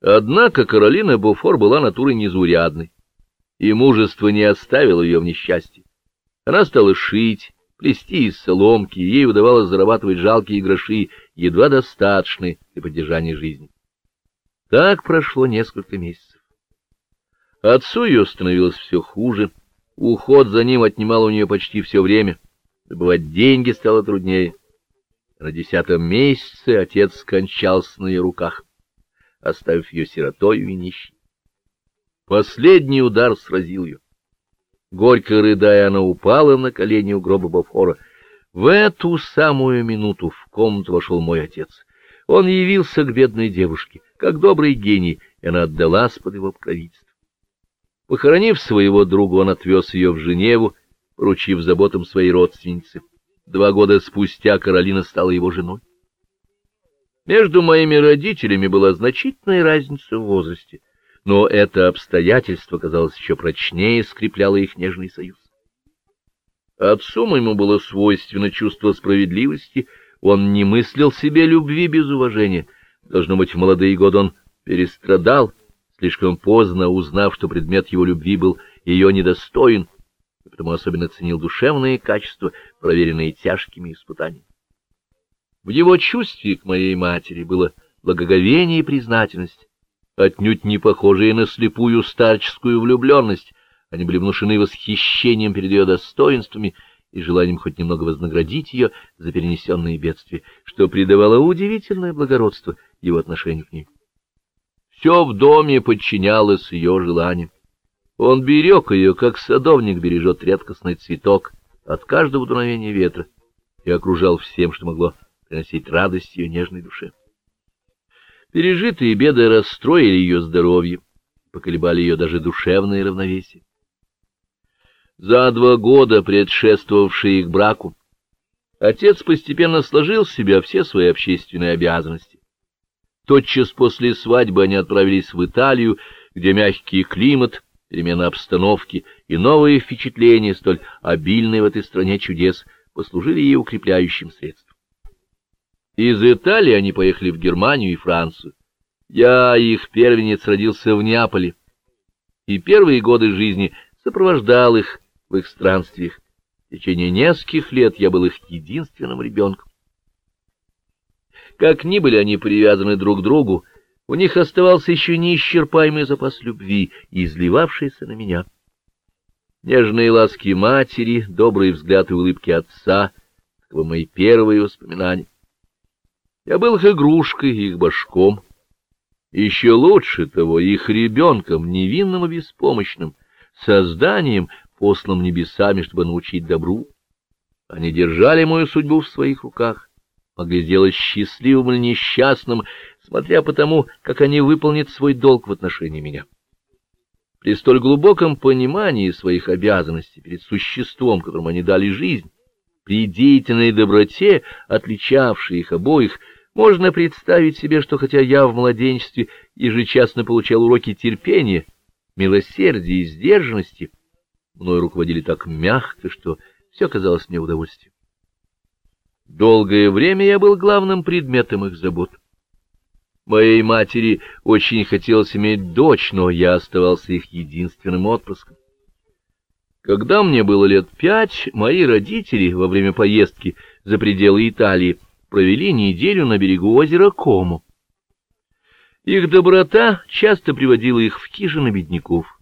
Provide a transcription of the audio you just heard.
Однако Каролина Буфор была натурой незаурядной, и мужество не оставило ее в несчастье. Она стала шить, плести из соломки, ей удавалось зарабатывать жалкие гроши, едва достаточные для поддержания жизни. Так прошло несколько месяцев. Отцу ее становилось все хуже, уход за ним отнимал у нее почти все время, добывать деньги стало труднее. На десятом месяце отец скончался на ее руках, оставив ее сиротою и нищей. Последний удар сразил ее. Горько рыдая, она упала на колени у гроба Бафора. В эту самую минуту в комнату вошел мой отец. Он явился к бедной девушке, как добрый гений, и она отдалась под его покровительство. Похоронив своего друга, он отвез ее в Женеву, поручив заботам своей родственницы. Два года спустя Каролина стала его женой. Между моими родителями была значительная разница в возрасте но это обстоятельство, казалось, еще прочнее скрепляло их нежный союз. Отцу моему было свойственно чувство справедливости, он не мыслил себе любви без уважения. Должно быть, в молодые годы он перестрадал, слишком поздно узнав, что предмет его любви был ее недостоин, и потому особенно ценил душевные качества, проверенные тяжкими испытаниями. В его чувстве к моей матери было благоговение и признательность, отнюдь не похожие на слепую старческую влюбленность. Они были внушены восхищением перед ее достоинствами и желанием хоть немного вознаградить ее за перенесенные бедствия, что придавало удивительное благородство его отношению к ней. Все в доме подчинялось ее желаниям. Он берег ее, как садовник бережет редкостный цветок от каждого дуновения ветра, и окружал всем, что могло приносить радость ее нежной душе. Пережитые беды расстроили ее здоровье, поколебали ее даже душевное равновесие. За два года, предшествовавшие их браку, отец постепенно сложил в себя все свои общественные обязанности. Тотчас после свадьбы они отправились в Италию, где мягкий климат, перемена обстановки и новые впечатления, столь обильные в этой стране чудес, послужили ей укрепляющим средством. Из Италии они поехали в Германию и Францию. Я, их первенец, родился в Неаполе, и первые годы жизни сопровождал их в их странствиях. В течение нескольких лет я был их единственным ребенком. Как ни были они привязаны друг к другу, у них оставался еще неисчерпаемый запас любви, изливавшийся на меня. Нежные ласки матери, добрые взгляды и улыбки отца — таковы мои первые воспоминания. Я был их игрушкой, их башком. Еще лучше того, их ребенком, невинным и беспомощным, созданием, посланным небесами, чтобы научить добру. Они держали мою судьбу в своих руках, могли сделать счастливым или несчастным, смотря по тому, как они выполнят свой долг в отношении меня. При столь глубоком понимании своих обязанностей перед существом, которому они дали жизнь, при деятельной доброте, отличавшей их обоих, можно представить себе, что хотя я в младенчестве ежечасно получал уроки терпения, милосердия и сдержанности, мной руководили так мягко, что все казалось мне удовольствием. Долгое время я был главным предметом их забот. Моей матери очень хотелось иметь дочь, но я оставался их единственным отпрыском. Когда мне было лет пять, мои родители во время поездки за пределы Италии провели неделю на берегу озера Кому. Их доброта часто приводила их в хижины бедняков.